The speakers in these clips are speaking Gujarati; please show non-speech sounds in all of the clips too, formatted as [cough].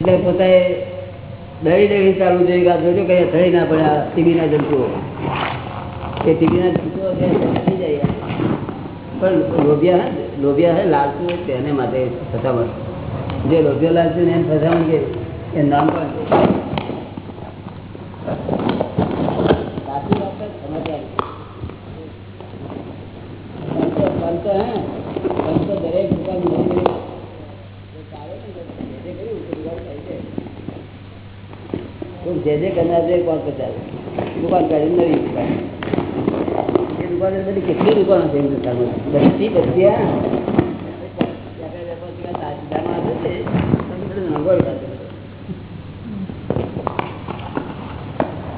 એટલે પોતે દળી દળી ચાલુ જોઈએ કે જોજો કઈ અથડી ના પડ્યા આ ટીબી ના જંતુઓ. એ ટીબી ના જંતુઓ થઈ જાય પણ લોભિયા લોભિયા હે લાલતું તેને માટે ફસામણ જે લોભિયો લાલતું ને એમ ફસામણ કે નામ પણ સાચી વાત છે, સમજવાની. પંચો પંચો હે પંચો દરેક દુકાન નવી નવી જે ચાલે ને જે જે કર્યું તે દુકાન થઈ જાય. તો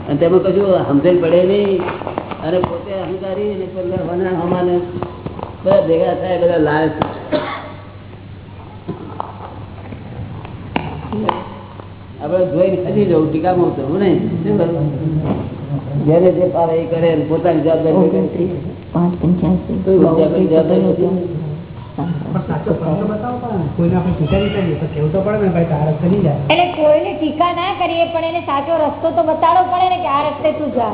અને તેમાં કશું સમજણ પડે નહીં. અને પોતે અહંકારી ને પેલા હમાને, બધા ભેગા થાય, બધા લાલ આપડે જોઈને ખસી જવું ટીકામાં ઉતરવું નહીં શું કરવું? જેને જે ફાવે એ કરે પોતાની જવાબદારી પાંચ પંચ્યાસી નથી. ટીકા પડે ને ભાઈ તારક કરી જાય એટલે કોઈને ટીકા ના કરીએ પણ એને સાચો રસ્તો તો બતાડવો પડે ને કે આ રસ્તે તું જા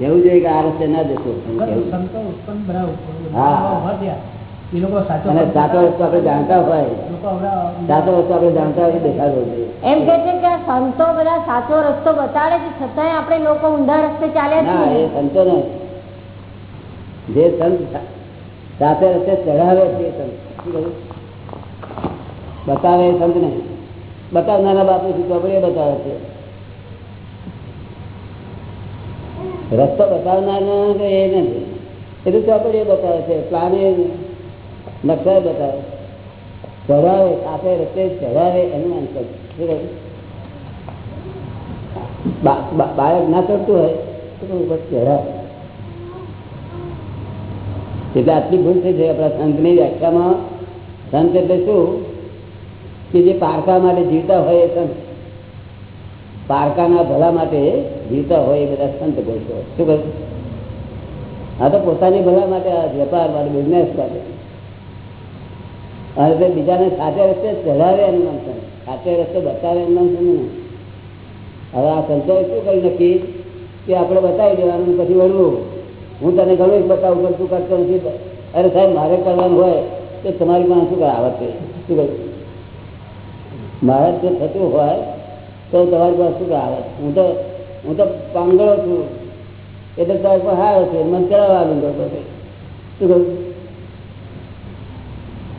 એવું જોઈએ કે આ રસ્તે ના. બરાબર હા. વધ્યા એ લોકો સાચો અને સાચો રસ્તો આપણે જાણતા હોય. સાચો રસ્તો આપણે જાણતા હોય દેખાડવો જોઈએ એમ કે છે કે સંતો બધા સાચો રસ્તો બતાડે છે છતાંય આપણે લોકો ઊંધા રસ્તે ચાલ્યા ના એ સંતો ને જે સંત સાથે રસ્તે ચડાવે છે સંત. બતાવે એ સંત ને બતાવનારા બાપુ શું ચોપડીએ બતાવે છે. રસ્તો બતાવનાર એ નથી. એ તો ચોપડીએ બતાવે છે પ્લાને નકશા બતાવે. ચઢાવે આપે રસ્તે ચઢાવે, એનું બા- બાળક ના ચડતું હોય તો ઉપર ચઢાવે એટલે આટલી ભૂલ થઈ છે આપણા સંતની વ્યાખ્યામાં. સંત એટલે શું? કે જે પારકા માટે જીવતા હોય એ સંત. પારકાના ભલા માટે જીવતા હોય એ બધા સંત કહીશો શું કહ્યું આ તો પોતાની ભલા માટે આ વેપાર માટે બિઝનેસ માટે અને તે બીજાને સાચે રસ્તે ચઢાવે એનું નામ છે. સાચે રસ્તે બતાવે એનું નામ છે ને હવે આ સંતોએ શું કરી નક્કી? કે આપણે બતાવી દેવાનું પછી વળવું. હું તને ઘણું જ બતાવું પણ તું કરતો નથી. અરે સાહેબ, મારે કરવાનું હોય તો તમારી પાસે શું આવત છે શું કહ્યું? મારે જો થતું હોય તો તમારી પાસે શું આવત હું તો હું તો પાંગળો છું. એટલે તમારી પાસે આવે છે. મને પછી. શું કહ્યું?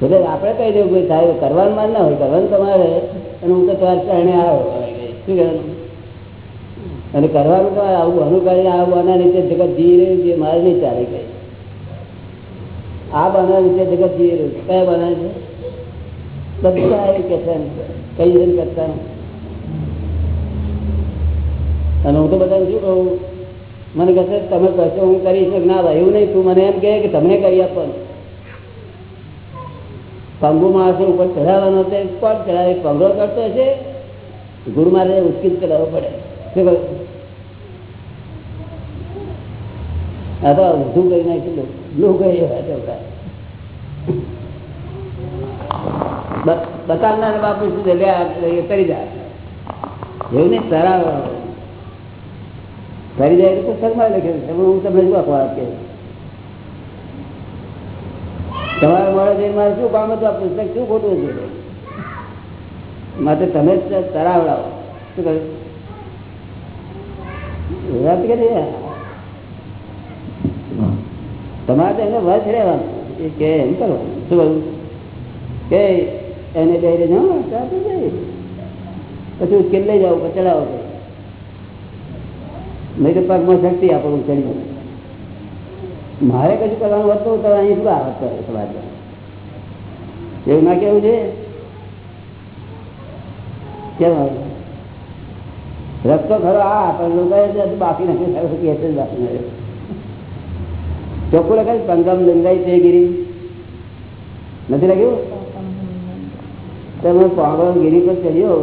એટલે આપણે કહી દેવું કોઈ સાહેબ, કરવાનું માન ના હોય, કરવાનું તમારે. અને હું તો તમારે ચરણે આવ્યો શું કહેવાનું? અને કરવાનું તો આવું, આનું કરીને આ બાના નીચે જગત જીવી રહ્યું છે મારે નહીં ચાલે કઈ. આ બાના નીચે જગત જીવી રહ્યું છે. કયા બનાવે છે? બધા એવું કે છે કઈ રીતે કરતા અને હું તો બધાને શું કહું? મને કહેશે તમે કહેશો હું કરીશ. ને ભાઈ, એવું નહીં. તું મને એમ કહે કે તમને કરી આપવાનું. પંગુ માણસો ઉપર ચઢાવવાનો છે, કોણ ચઢાવે? પંગો કરતો હશે? ગુરુ મારે ઉચકી જ કરાવવો પડે આ તો ઊંધું કરી નાખ્યું બ્લુ કરી બતાવનાર બાપુ શું છે? લે કરી જાય એવું નહીં સરાવ કરી જાય તો શરમા લખેલું હું તમને શું આપવા કે તમારે મળે છે, મારે શું કામ હતું આ પુસ્તક? શું ખોટું છે માટે તમે જ તરાવડાવો. શું કહ્યું? વાત કરી તમારે તો એને વચ રહેવાનું. એ કે એમ કરવાનું શું કહ્યું? કે એને બે રે જાઓ પછી ઉકેલ લઈ કે ચડાવો. નહીં તો પગમાં શક્તિ આપો ચડી મારે કશું કરવાનું હતું તો અહીં શું આવત તમારે એવું ના કેવું છે? કેમ રસ્તો ખરો આ, પણ લોકો બાકી નથી કે છે બાકી નથી. ચોખ્ખું લખાય સંગમ લંગાઈ તે ગીરી. નથી લાગ્યું તમે પાંગળો ગીરી પર ચડ્યો,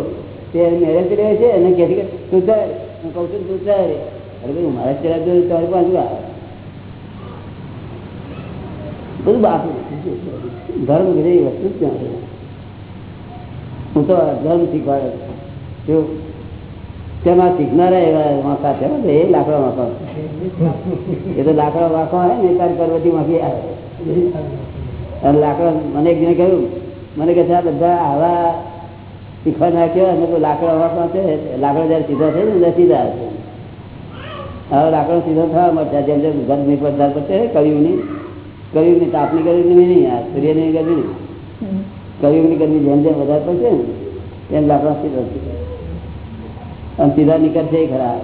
તે મેરેજ રહે છે? અને કે તું ચાલ હું કહું છું તું ચાલ અરે ભાઈ મારે ચડાવ્યો તમારી પાસે આવે? બધું બાપુ ધર્મ ગીરી વસ્તુ ક્યાં હું તો ધર્મ શીખવાડે જો તેમાં શીખનારા એવા વાંકા છે એ લાકડા વાંકા એ તો લાકડા વાંકા હોય ને તારી પર્વતી માંથી આવે. અને લાકડા, મને એક જણે કહ્યું, મને કહે છે, આ બધા આવા શીખવા નાખ્યો અને તો લાકડા વાંકા છે. લાકડા જયારે સીધા થાય ને સીધા હશે. હવે લાકડો સીધો થવા મળશે જેમ જેમ ઘર પડતા પડશે કળિયુગની નહીં તાપની ગરમી નહીં આ સૂર્યની ગરમી નહીં. કળિયુગની ગરમી જેમ જેમ વધારે પડશે ને તેમ લાકડા સીધો થશે અને સીધા નીકળશે ય ખરા.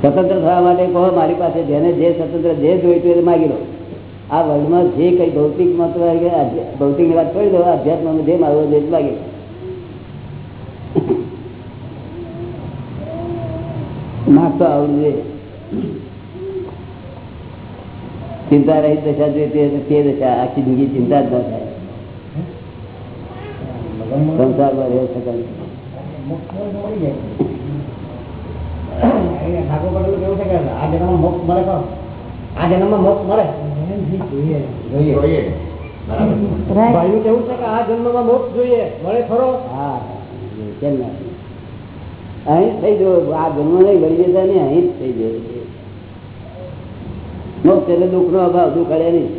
સ્વતંત્ર થવા માટે કહો મારી પાસે જેને જે સ્વતંત્ર જે જોઈતું હોય તે માગી લો. આ વર્લ્ડમાં જે કઈ ભૌતિક મહત્વ ભૌતિક વાત કરી દો અધ્યાત્મમાં જે મારો જે જ માગી લો. માગતો આવડવું જોઈએ ચિંતા રહી દશા જોઈએ તે દશા આખી જિંદગી ચિંતા જ ન થાય સંસારમાં રહી શકાય મળે મળે મળે ના અહીં થઈ જવું. આ જન્મ નહીં ગળી જતા નહીં અહીં જ થઈ જવું. મોક્ષ એટલે દુઃખ નો અભાવ દુઃખ અડે નહીં.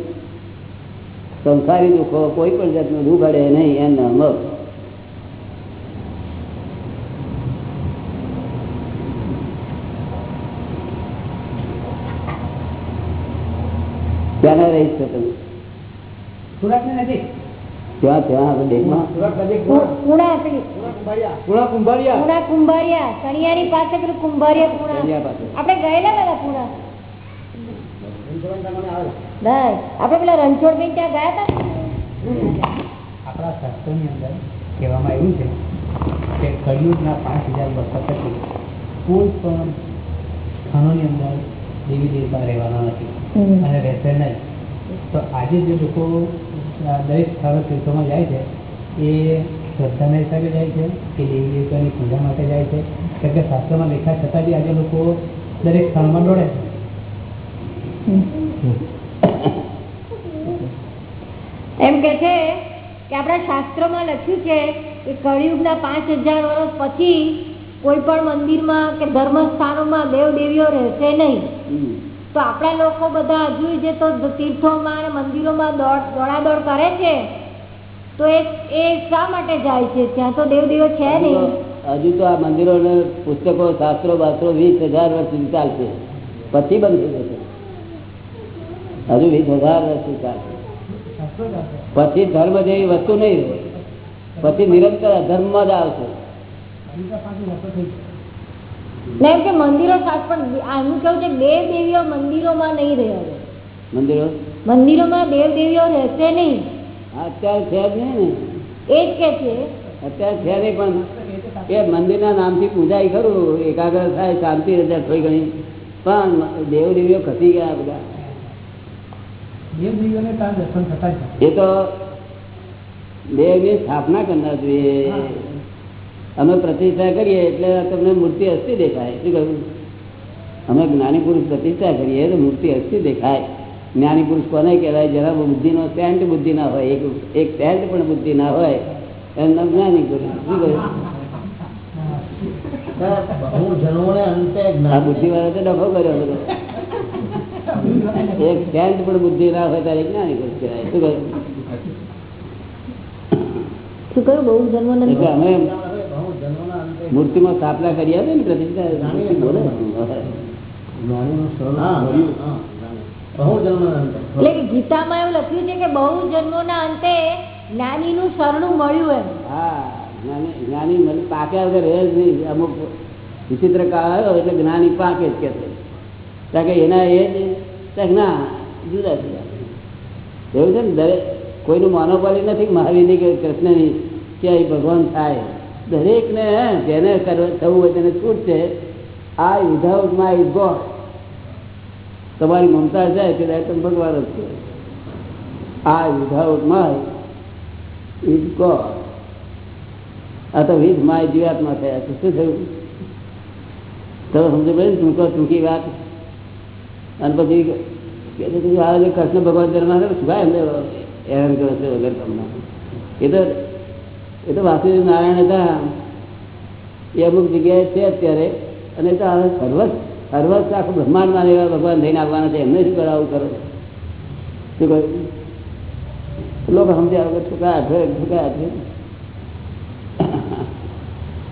સંસારી દુઃખો કોઈ પણ જાતનું દુઃખ અડે નહીં એમ ના મોક્ષ ક્યાંના રહીશ છો તમે? સુરત ને નથી ત્યાં ત્યાં આપણે દેશમાં સુરત નજીક કુ- પુણા કુંભારિયા કુણા કુંભારિયા ચણિયાની પાસે પેલું કુંભારિયા કુણા ત્યાં પાસે આપણે ગયેલા દાદા કુણા નહીં આપણે પેલા રણછોડભાઈ ત્યાં ગયા હતા આપણા શાસ્ત્રોની અંદર કહેવામાં આવ્યું છે કે કળિયુગના પાંચ હજાર વર્ષ પછી કોઈ પણ સ્થાનોની અંદર દેવી દેવતા રહેવાના નથી. અને રહેશે નહીં. તો આજે જે લોકો દરેક સ્થળો તીર્થોમાં જાય છે એ શ્રદ્ધાના હિસાબે જાય છે કે દેવી દેવતાની પૂજા માટે જાય છે. કેમ કે શાસ્ત્રમાં લેખા છતાં બી આજે લોકો દરેક સ્થળમાં દોડે છે. એમ કે છે કે આપણા શાસ્ત્રોમાં લખ્યું છે કે કળિયુગના પાંચ હજાર વર્ષ પછી કોઈ પણ મંદિરમાં કે ધર્મ સ્થાનોમાં દેવ દેવીઓ રહેશે નહીં. તો આપણા લોકો બધા હજુ જે તો તીર્થોમાં અને મંદિરોમાં દોડ દોડાદોડ કરે છે તો એ એ શા માટે જાય છે? ત્યાં તો દેવ દેવો છે નહીં. હજુ તો આ મંદિરો પુસ્તકો શાસ્ત્રો બાસ્ત્રો વીસ હજાર વર્ષ સુધી ચાલશે. પછી બંધ થઈ જશે. હજુ વીસ હજાર વર્ષ. પછી ધર્મ જેવી વસ્તુ નહીં પછી નિરંતર અધર્મ જ આવશે. કે મંદિરો સાથ પણ આનું કેવું છે દેવ દેવીઓ મંદિરોમાં નહીં રહે હવે. મંદિરો? મંદિરોમાં દેવ દેવીઓ રહેશે નહીં. અત્યારે છે જ નહીં ને. એ જ કે છે. અત્યારે છે નહીં પણ એ મંદિરના નામથી પૂજા ખરું એકાગ્ર થાય શાંતિ રહે થઈ ગઈ પણ દેવ દેવીઓ ખસી ગયા બધા દેવ દેવીઓને ત્યાં દર્શન થતા જ નથી. એ તો દેવની સ્થાપના કરનાર જોઈએ. અમે પ્રતિષ્ઠા કરીએ એટલે તમને મૂર્તિ હસ્તી દેખાય. શું કહ્યું? અમે જ્ઞાની પુરુષ પ્રતિષ્ઠા કરીએ તો મૂર્તિ હસ્તી દેખાય. જ્ઞાની પુરુષ કોને કહેવાય? જરા બુદ્ધિનો સેન્ટ બુદ્ધિ ના હોય. એક એક સેન્ટ પણ બુદ્ધિ ના હોય. એમનો જ્ઞાની પુરુષ. શું કહ્યું? બુદ્ધિ વાળા તો ડફો કર્યો બધો. એક સેન્ટ પણ બુદ્ધિ ના હોય ત્યારે જ્ઞાની કહેવાય. શું કહ્યું? શું કહ્યું? બહુ જન્મ એટલે અમે બહુ જન્મોના અંતે મૂર્તિમાં સ્થાપના કરી આપે ને પ્રતિષ્ઠા બોલે. એટલે ગીતામાં એવું લખ્યું છે કે બહુ જન્મોના અંતે જ્ઞાની નું શરણું મળ્યું એમ. હા જ્ઞાની મને પાક્યા વગર રહે જ નહીં. અમુક વિચિત્ર કાળ આવ્યો એટલે જ્ઞાની પાકે જ કે કારણ કે એના એ જ ના, જુદા જુદા. એવું છે ને, દરેક, કોઈનું માનવપાલી નથી, મહાવીરની કે કૃષ્ણની કે અહીં ભગવાન થાય. દરેકને જેને થવું હોય તેને છૂટ છે. આ વિધાઉટ માય ગોડ તમારી મમતા જાય કે તમે ભગવાન જ છે? આ વિધાઉટ માય ઇઝ ગોડ આ તો વિધ માય જીવાતમાં થયા છે. શું થયું? તમે સમજો ને ટૂંકો, ટૂંકી વાત. અને પછી કૃષ્ણ ભગવાન જન્મ શું એમને હેરાન કરો છો વગર તમને. એ તો એ તો વાસુદેવ નારાયણ હતા. એ અમુક જગ્યાએ છે અત્યારે. અને તો હવે સર્વસ સર્વસ આખું બ્રહ્માંડમાં એવા ભગવાન થઈને આવવાના છે. એમને શું કરાવું કરો શું કહ્યું? લોકો સમજ્યા વગર છોકરા હાથે છોકરા હાથે.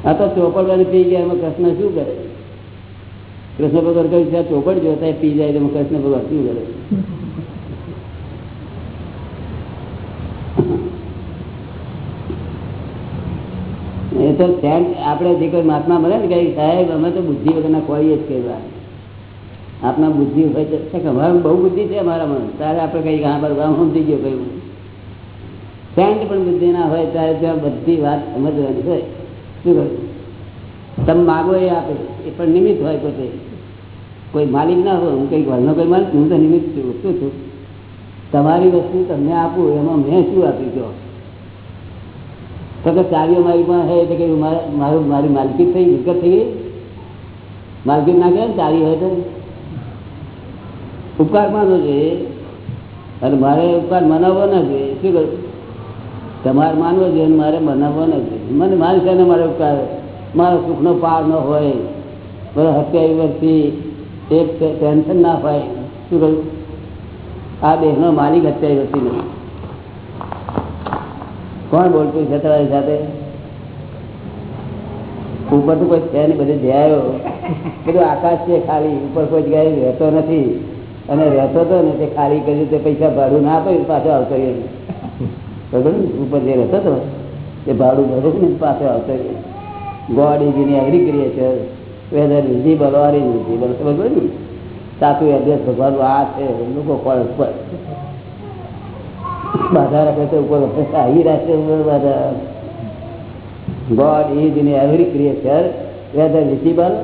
આ તો ચોપડ પી ગયા, એમાં કૃષ્ણ શું કરે? કૃષ્ણ ભગવાન કહ્યું છે, આ ચોપડ જોતા પી જાય તો કૃષ્ણ ભગવાન શું કરે? એ તો આપણે જે કોઈ મહાત્મા મળે ને કે, સાહેબ, અમે તો બુદ્ધિ વગરના ખોઈએ જ કહેવા આપના બુદ્ધિ હોય બહુ બુદ્ધિ છે અમારામાં. ત્યારે આપણે કઈ હા બરાબર સમજી ગયો કહ્યું સેન્ટ પણ બુદ્ધિ ના હોય ત્યારે ત્યાં બધી વાત સમજવાની હોય. શું કહ્યું? તમે માગો એ આપે, એ પણ નિમિત્ત હોય પોતે. કોઈ માલિક ના હોય, હું કઈ ઘરનો કોઈ માલિક હું તો નિમિત્ત છું. શું છું? તમારી વસ્તુ તમને આપું, એમાં મેં શું આપી ગયો તો કે ચાવીઓ મારી પણ છે એટલે કે મારે મારું માલકી થઈ, મિલકત થઈ ગઈ? માલકી ના કહે ચાવી હોય તો? ઉપકાર માનો જોઈએ અને મારે ઉપકાર મનાવવો ના જોઈએ શું કરું? તમારે માનવો જોઈએ અને મારે મનાવવો ના જોઈએ મને મારી ને મારે ઉપકાર મારો સુખનો પાર ન હોય બધા હત્યા વર્ષથી એક ટેન્શન ના હોય શું કહ્યું આ દેશનો માલિક અત્યારે નથી કોણ બોલતું છે તમારી સાથે? ઉપર તો કોઈ છે નહીં, બધે જયાયો બધું આકાશ છે ખાલી. ઉપર કોઈ જગ્યાએ રહેતો નથી. અને રહેતો હતો ને તે ખાલી કર્યું તે પૈસા ભાડું ના આપ્યું પાછો આવતો રહ્યો બરોબર ને? ઉપર જે રહેતો હતો તે ભાડું ભરું ને, પાછો આવતો રહ્યો God is every creature whether visible or invisible બરોબર ને સાચું એડ્રેસ ભગવાનનું આ છે લોકો કોણ બાધા રાખે તો ઉપર આવી રાખે બાધા. God is in every creature whether visible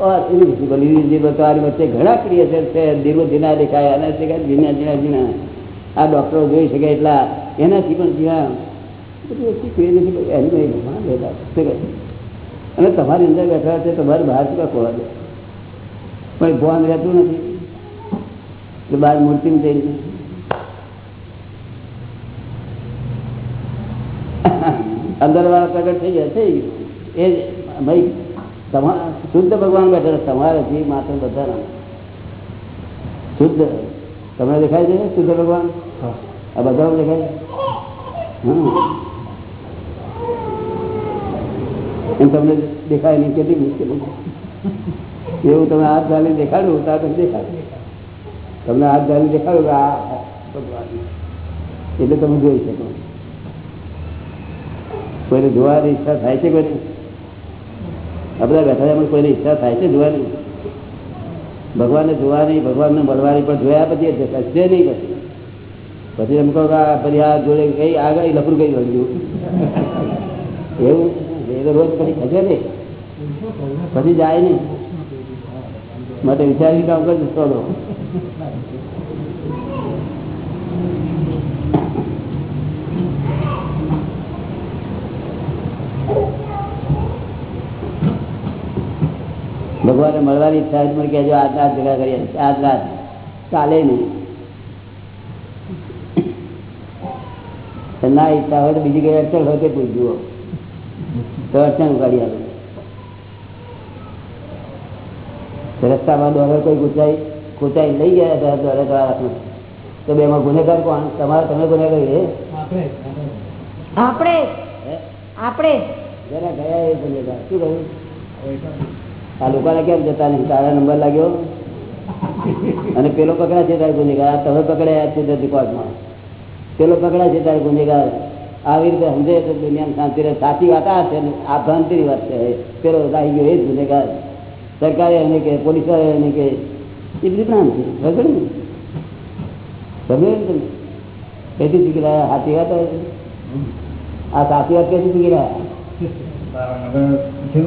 or invisible invisible તો આની વચ્ચે ઘણા ક્રિએચર છે. ધીરો ધીના દેખાય, આના દેખાય, ધીના ધીના ધીના. આ ડોક્ટરો જોઈ શકે એટલા એનાથી પણ જ્યાં બધી વસ્તુ નથી શું કહે? અને તમારી અંદર બેઠા છે તમારે બહાર શું ખોવા દે? પણ ભગવાન રહેતું નથી. એટલે બહાર મૂર્તિ જઈને અંદર વાળા પ્રગટ થઈ ગયા. છે એ ભાઈ તમારા શુદ્ધ ભગવાન બેઠા તમારે જે માત્ર બધા શુદ્ધ તમને દેખાય છે શુદ્ધ ભગવાન? આ બધા દેખાય છે? હા તમને દેખાય નહીં, કેટલી મુશ્કેલી એવું તમે હાથ ધારી દેખાડ્યું તો તમે દેખાડ્યું તમને હાથ ધારી દેખાડ્યું કે આ એટલે તમે જોઈ શકો. કોઈને જોવાની ઈચ્છા થાય છે કોઈ આપણે બેઠા કોઈને ઈચ્છા થાય છે જોવાની? ભગવાનને જોવાની, ભગવાનને મળવાની પણ જોયા પછી થશે નહીં પછી? પછી એમ કહો કે પછી આ જોડે કઈ આગળ લખડું કઈ ગયું એવું? રોજ પછી ખસે નહીં પછી જાય નહીં. માટે વિચારી કામ કરજો થોડો ભગવાને મળવાની ઈચ્છા જ મને કહેજો, આજ રાત ભેગા કરીએ. આજ રાત. ચાલે નહીં. ના ઈચ્છા હોય તો બીજી કઈ અડચણ હોય તે પૂછજો રસ્તામાં દોડે કોઈ ગુચાઈ ગુચાઈ લઈ ગયા હતા દ્વારા તો બે માં ગુનેગાર કોણ? તમારે તમે ગુનેગાર એ આપણે આપણે જરા ગયા એ ગુનેગાર. શું કહ્યું? આ લોકોને કેમ જતા નહીં? તારા નંબર લાગ્યો? અને પેલો પકડા છે તારે ગુનેગાર? આ તમે પકડાયા છે કોર્ટમાં. પેલો પકડા છે તારે ગુનેગાર? આવી રીતે સમજે તો દુનિયામાં શાંતિ રહે. સાચી વાત આ છે આ ભ્રાંતિની વાત છે. પેલો આવી ગયો. એ જ ગુનેગાર સરકારે એને કે પોલીસવાળા એને કે એ બધી ભ્રાંતિ બરાબર ને? સમજે ને તમે? કેથી શીખી રહ્યા સાચી વાત આ સાચી વાત કેથી શીખી રહ્યા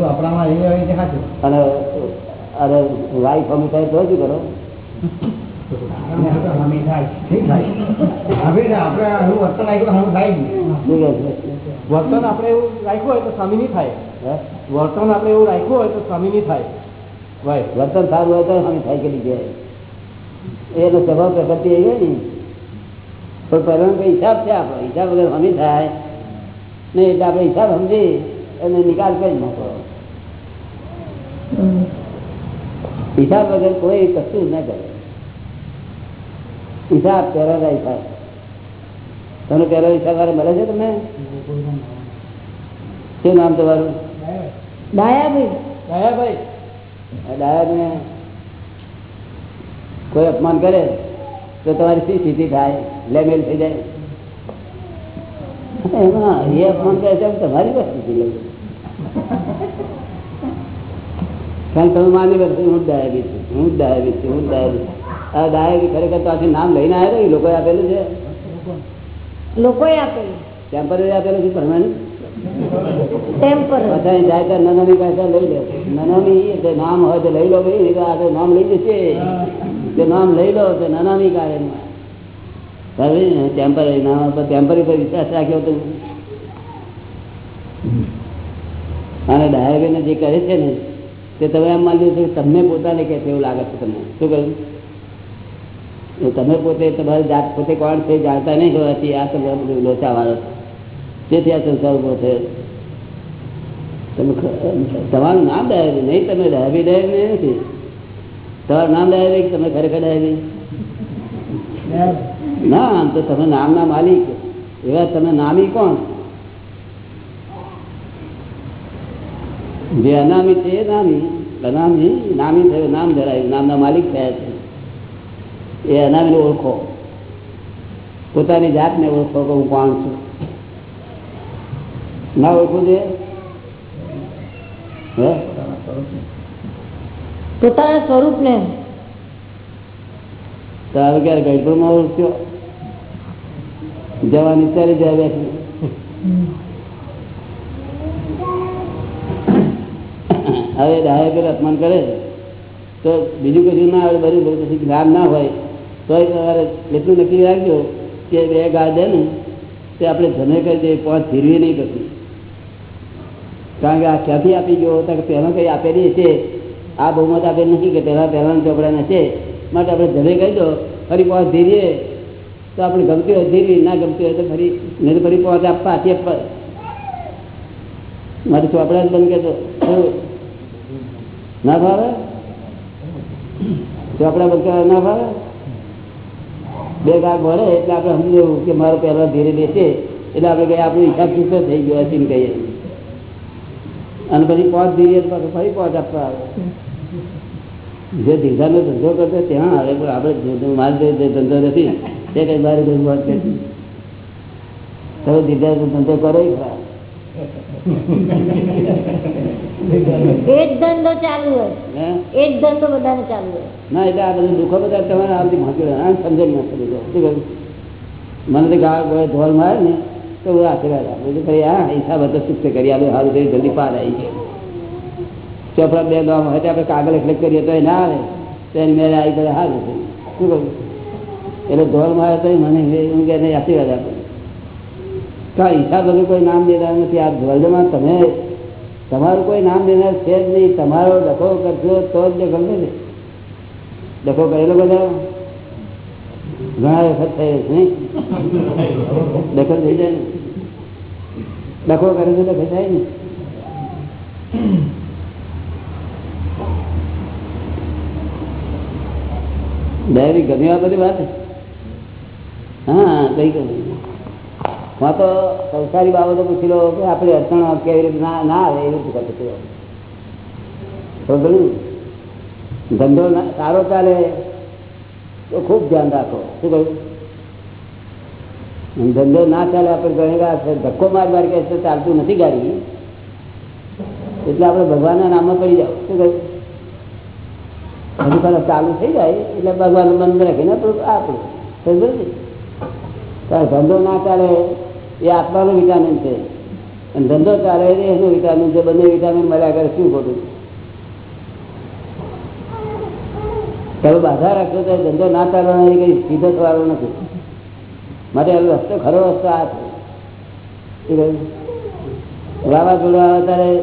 આપણામાં એ અને અરે વાઈફ અમે થાય તો શું કરો? વર્તન તો આપણે એવું રાખ્યું હોય તો સ્વામી નહીં થાય. વર્તન આપણે એવું રાખ્યું હોય તો સ્વામી નહીં થાય. ભાઈ. વર્તન સારું હોય તો સ્વામી થાય કે એનો સ્વભાવ પ્રગતિ એ ને. પણ પહેલાનો કઈ હિસાબ છે આપણો? હિસાબ વગર હમી થાય. નહીં એટલે આપણે હિસાબ સમજી અને નિકાલ કરી નાખો. હિસાબ વગર કોઈ કશું જ ન કરે. હિસાબ પહેલાના હિસાબ તમને પહેલો હિસાબ વાળો મળે છે તમને? શું નામ તમારું? ડાયાભાઈ. ડાયાભાઈ. આ ડાયાને કોઈ અપમાન કરે તો તમારી શી સ્થિતિ થાય? લેમેલ થઈ જાય. એમાં એ અપમાન કરે છે એમ તમારી પણ સ્થિતિ લઈ કારણ કે તમે માની લો છો, હું જ ડાયાબીસ છું હું જ ડાયાબીસ છું હું જ ડાયાબીસ ડાયાબીસ ખરેખર તો આથી નામ લઈને આવ્યો એ લોકોએ આપેલું છે? લોકોએ આપેલું. ટેમ્પરરી આપેલું છે પરમાનન્ટ નનોની પાસે લઈ લે. એટલે નામ હોય તો લઈ લો ભાઈ તો નામ લઈ જશે. તે નામ લઈ લો તો નનામી કારણમાં ટેમ્પરરી નામ પર ટેમ્પરરી પર વિશ્વાસ રાખ્યો તો. અને ડાયાબીને જે કરે છે ને તે તમે એમ માની કે તમને પોતાને કે એવું લાગે છે તમને. શું કહ્યું? એ તમે પોતે, તમારી જાત પોતે કોણ છે જાણતા નહીં હોવાથી આ તમે બધું લોચાવાળો તેથી આ સંસાર ઊભો થયો તમે તમારું નામ ડાયરી નહીં, તમે ડાયરી ડાયાબી નથી. તમારું નામ ડાયરી તમે ખરેખર ડાયરી? ના, આમ તો તમે નામના માલિક. એવા તમે નામી કોણ? જે અનામી છે એ નામી. અનામી, નામી થયું, નામ ધરાયું, નામના માલિક થયા છે. એ અનામીને ઓળખો. પોતાની જાતને ઓળખો કે હું કોણ છું. ના ઓળખવું જોઈએ? પોતાના સ્વરૂપ ને તો હવે ક્યારે ગઢપુરમાં ઓળખ્યો જવાની ચાલી જાય બેઠી. હવે ડાયાબીર અપમાન કરે તો બીજું કશું ના આવે બધું બધું પછી જ્ઞાન ના હોય તો એટલું નક્કી રાખજો કે બે ગાય દે ને તે આપણે જમે કરી દે પાંચ ફેરવી નહીં કરતી કારણ કે આ ક્યાંથી આપી ગયો હતા કે પહેલાં કંઈ આપેલી છે આ બહુમત આપેલ નથી કે પહેલાં પહેલાંના ચોપડાના છે. માટે આપણે જમે કહી દો, ફરી પાંચ ધીરીએ તો આપણે ગમતી હોય ધીરવી ના ગમતી હોય તો ફરી, નહીં ફરી પાંચ આપવા હાથી આપવા. મારે ચોપડા જ બંધ કહેતો ના ભાવે? ચોપડા બંધ ના ભાવે? બે કાક ભરે એટલે આપણે સમજી જવું કે મારો પહેલા ધીરે બેસે એટલે આપણે કહીએ, આપણો હિસાબ ચૂકતો થઈ ગયો હશે કહીએ. અને પછી પાંચ ધીરે પાછું ફરી પાંચ આપવા આવે. જે ધીધાનો ધંધો કરતો ત્યાં આવે, પણ આપણે જે ધંધો નથી. તે કઈ મારી ધંધો ધીધા ધંધો કરો ખરા. ધંધો ચાલુ હોય. હે? ધંધો બધાને ચાલુ હોય. ના એટલે આ બધું દુઃખો બધા તમારે આવતી ભાંકી આ સમજણ નથી મને તો ગોળે ધોલ મારે ને તો હું આશીર્વાદ આપું. છું ભાઈ હા હિસાબ હતો ચૂકતે કરી આપણે સારું થઈ જલ્દી પાર આવી ગયો. ચોપડા બે ગામ હોય તો આપણે કાગળ એટલે કરીએ તો એ ના આવે. તો એની મેળે આવી ગયા સારું થયું. શું કહ્યું? એટલે ધોલ મારે તો મને કે આશીર્વાદ આપું. હિસાબ તમે કોઈ નામ દેનાર નથી? આ વર્લ્ડમાં તમે તમારું કોઈ નામ દેનાર છે જ નહીં. તમારો ડખો કરશો તો જ ડખો ને. ડખો કરેલો બધા? ઘણા વખત થયો છે દખલ થઈ જાય ને. ડખો કરે તો ડખો થાય ને. ડાયરી ગમી આ બધી વાત હા કઈ ગયું માં તો સંસારી બાબતો પૂછી લો કે આપણે અડચણ કેવી રીતે ના આવે એવી રીતે ધંધો સારો ચાલે તો ખૂબ ધ્યાન રાખો. શું કહ્યું? ધંધો ના ચાલે આપણે વાર છે, ધક્કો માર માર કે છે, ચાલતું નથી ગાડી. એટલે આપણે ભગવાનના નામમાં પડી જાવ શું કહ્યું? હજુ પેલા ચાલુ થઈ જાય, એટલે ભગવાનનું બંધ રાખીને આપણું આપણું. સમજો ધંધો ના ચાલે એ આત્માનું વિટામિન છે. અને ધંધો ચાલે એનું વિટામિન છે, બંને વિટામિન મળ્યા કરે, શું ખોટું? તમે બાધા રાખશો તો ધંધો ના ચાલવાનો એ કઈ સીધો થવાનો નથી. માટે એનો રસ્તો ખરો રસ્તો આ છે? વાવાઝોડું આવે ત્યારે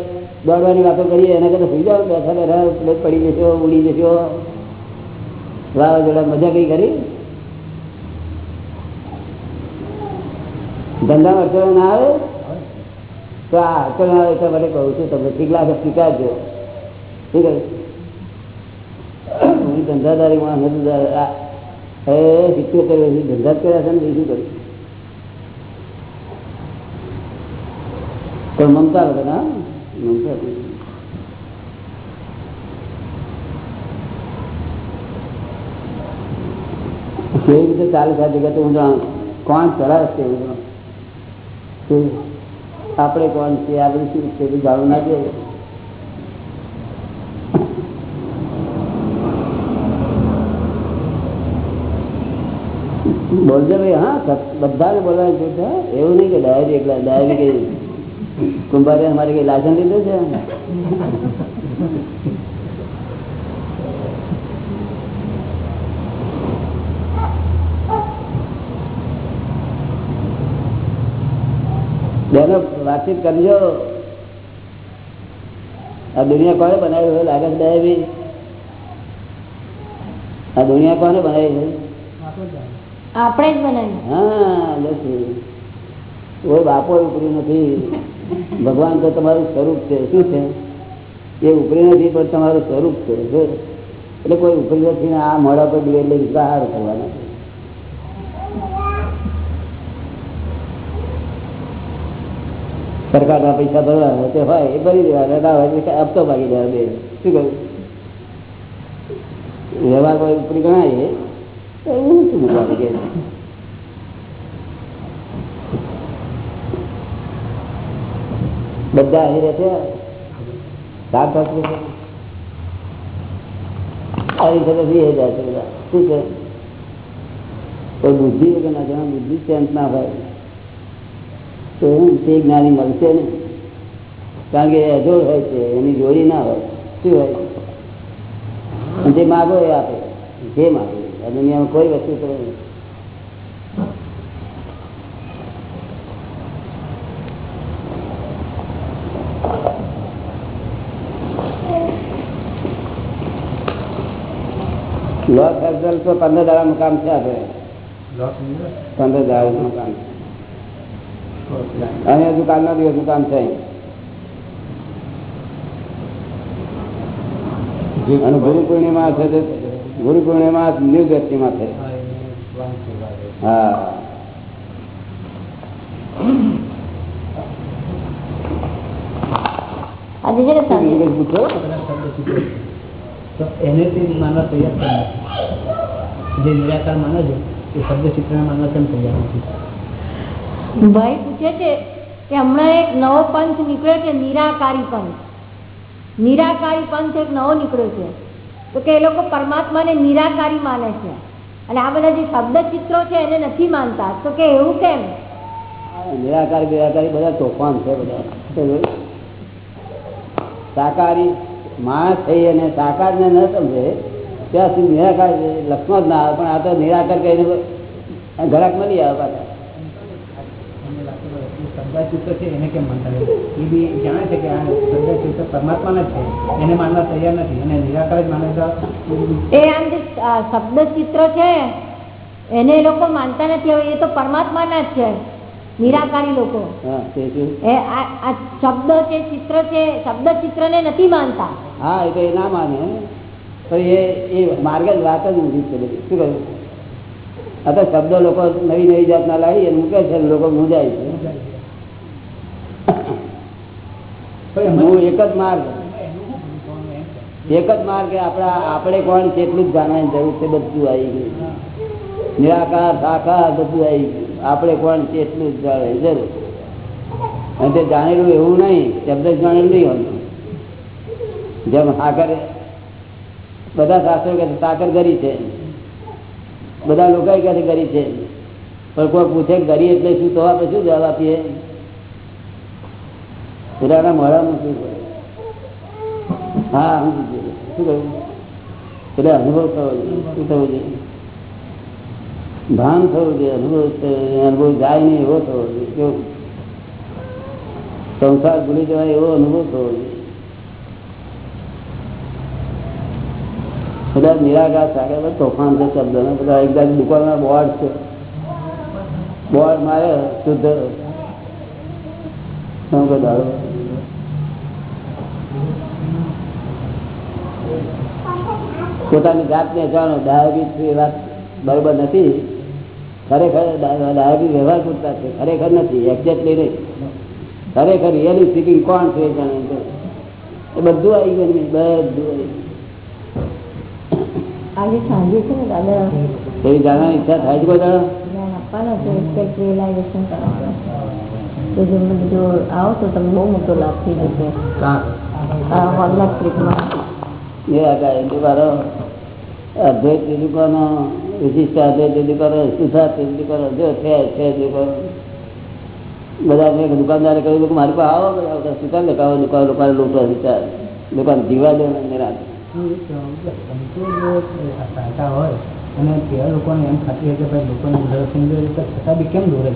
દોડવાની વાતો કરીએ, એના કરતા સુઈ જાઓ, બેઠા બેઠા પડી જશો, ઉડી જશો. વાવાઝોડા મજા કઈ કરી? ધંધામાં અડચણો ના આવે, તો આ અડચણ આવે એટલે મને કહું છું, તમને ઠીક લાગે સ્વીકારજો ઠીક હું ધંધાદારી માં નથી સિત્યોતેર વર્ષથી ધંધા જ કર્યા છે ને બીજું કર્યું પણ મમતા વગર, હા મમતા. કેવી રીતે ચાલે આ જગત હું જાણું કોણ ચલાવે છે. શું? આપણે કોણ છે આ બધું શું છે? બધું જાણવું ના જોઈએ. બોલજો ભાઈ, હા બધાને બોલવાની છે એવું નહીં કે ડાયરી એકલા ડાયરી કઈ કુંભારે અમારે કઈ લાજન લીધું છે? બેનો વાતચીત કરજો. આ દુનિયા કોને બનાવી હોય લાગત છે આ દુનિયા કોને બનાવી હોય? આપણે જ બનાવી હા બસ કોઈ બાપો ઉપરી નથી. ભગવાન તો તમારું સ્વરૂપ છે. શું છે? એ ઉપરી નથી પણ તમારું સ્વરૂપ છે. એટલે કોઈ ઉપરી નથી આ મોડા પર એટલે વિચાર કરવાનો. સરકારના પૈસા ભરવાના તે હોય, એ ભરી દેવાના, ના હોય તો હપ્તો ભાગી દેવા બે. શું કહ્યું? વ્યવહાર કોઈ ઉપરી ગણાય? તો એવું શું મૂકવાનું કે બધા અહીં રહે છે? સાત સાત રૂપિયા. આવી શકે વીસ હજાર છે બધા. શું છે? કોઈ બુદ્ધિ વગર ના જણા બુદ્ધિ સેન્સ ના હોય. તો હું તે જ્ઞાની મળશે ને કારણ કે અજોડ હોય છે એની જોડી ના હોય. શું હોય? જે માગો એ આપે. જે માગો. આ દુનિયામાં કોઈ વસ્તુ તો લોસ એન્જલ તો પંદર દાડા મુકામ છે આપણે. પંદર દાડા મુકામ છે. અને હજુ કાલના દિવસ મુકામ છે અહીં. અને ગુરુ પૂર્ણિમા છે ગુરુ પૂર્ણિમા ન્યૂ વ્યક્તિમાં છે. હા. કેમ જે નિરાકાર માનો છો એ શબ્દ ચિત્ર માનવા કેમ તૈયાર નથી. ભાઈ પૂછે છે કે હમણાં એક નવો પંથ નીકળ્યો છે, નિરાકારી પંથ નિરાકારી પંથ એક નવો નીકળ્યો છે. તો કે એ લોકો પરમાત્માને નિરાકારી માને છે. અને આ બધા જે શબ્દ ચિત્રો છે એને નથી માનતા. તો કે એવું કેમ? નિરાકાર નિરાકારી બધા તોફાન છે બધા. શાકાહારી માણસ થઈ અને સાકારને ન સમજે. ત્યાં સુધી નિરાકાર લક્ષમાં ના આવે, પણ આ તો નિરાકાર કહીને ઘરાક મળી આવે પાછા. શબ્દાચિત્ર છે એને કેમ માનતા નથી? એ બી જાણે છે કે આ શબ્દાચિત્ર પરમાત્માના છે એને માનવા તૈયાર નથી અને નિરાકાર જ માને એ આમ જે શબ્દ ચિત્ર છે એને એ લોકો માનતા નથી હવે એ તો પરમાત્માના જ છે નિરાકારી લોકો. એ આ આ શબ્દ છે ચિત્ર છે શબ્દ ચિત્રને નથી માનતા. હા એ તો એ ના માને. પણ એ એ માર્ગ જ વાત જ ઊંધી છે શું કહ્યું? આ તો શબ્દો લોકો નવી નવી જાતના લાવી અને મૂકે છે લોકો મૂંઝાય છે. હું એક જ માર્ગ, એક જ માર્ગ આપણા, આપણે કોણ કેટલું જ જાણવાની જરૂર છે, બધું આવી ગયું. નિરાકાર, સાકાર, બધું આવી ગયું. આપણે કોણ જ જાણે જરૂર અને તે જાણેલું એવું નહીં, શબ્દ જાણેલું નહીં હોતું. જેમ સાકર બધા શાસ્ત્રો કહે સાકર ગરી છે. બધા લોકો કહે ગરી છે. પણ કોઈ પૂછે, ગરી એટલે શું? તો આપણે શું જવાબ આપીએ? પેલાના મોડામાં શું? હા. શું કહ્યું? એટલે અનુભવ થવો શું થવું જોઈએ? ભાન થવું જોઈએ. અનુભવ અનુભવ જાય નહીં, એવો થવો જોઈએ. કેવું? સંસાર ભૂલી જવાય એવો અનુભવ થવો જોઈએ. બધા નિરાકાર આગળ તોફાન છે, શબ્દના બધા એકદમ દુકાનના બોર્ડ છે. બોર્ડ મારે શુદ્ધ. શું કહે પોતાની જાતને જાણો ડાયાબિટીસ એ વાત બરોબર નથી. ખરેખર ડાયાબિટીસ વ્યવહાર પૂરતા છે ખરેખર નથી એક્ઝેક્ટલી નહીં. ખરેખર રિયલી સ્પીકિંગ કોણ છે જાણે એ બધું આવી ગયું ને, બધું આવી સાંજે છે ને દાદા? એવી જાણવાની ઈચ્છા થાય છે કોઈ દાડો? છે કંઈક રિયલાઇઝેશન કરવાનો. જો આવો તો તમને બહુ મોટો લાભ થઈ જશે. ટ્રીપમાં દુકાનદારે કહ્યું કે મારી પાસે આવો, બધા દુકાન લગાવો દુકાન લોકોને લૂંટો વિચાર. દુકાન જીવા દે ને અને તેવા લોકોને એમ ખાતી કે ભાઈ લોકોને કેમ દોરે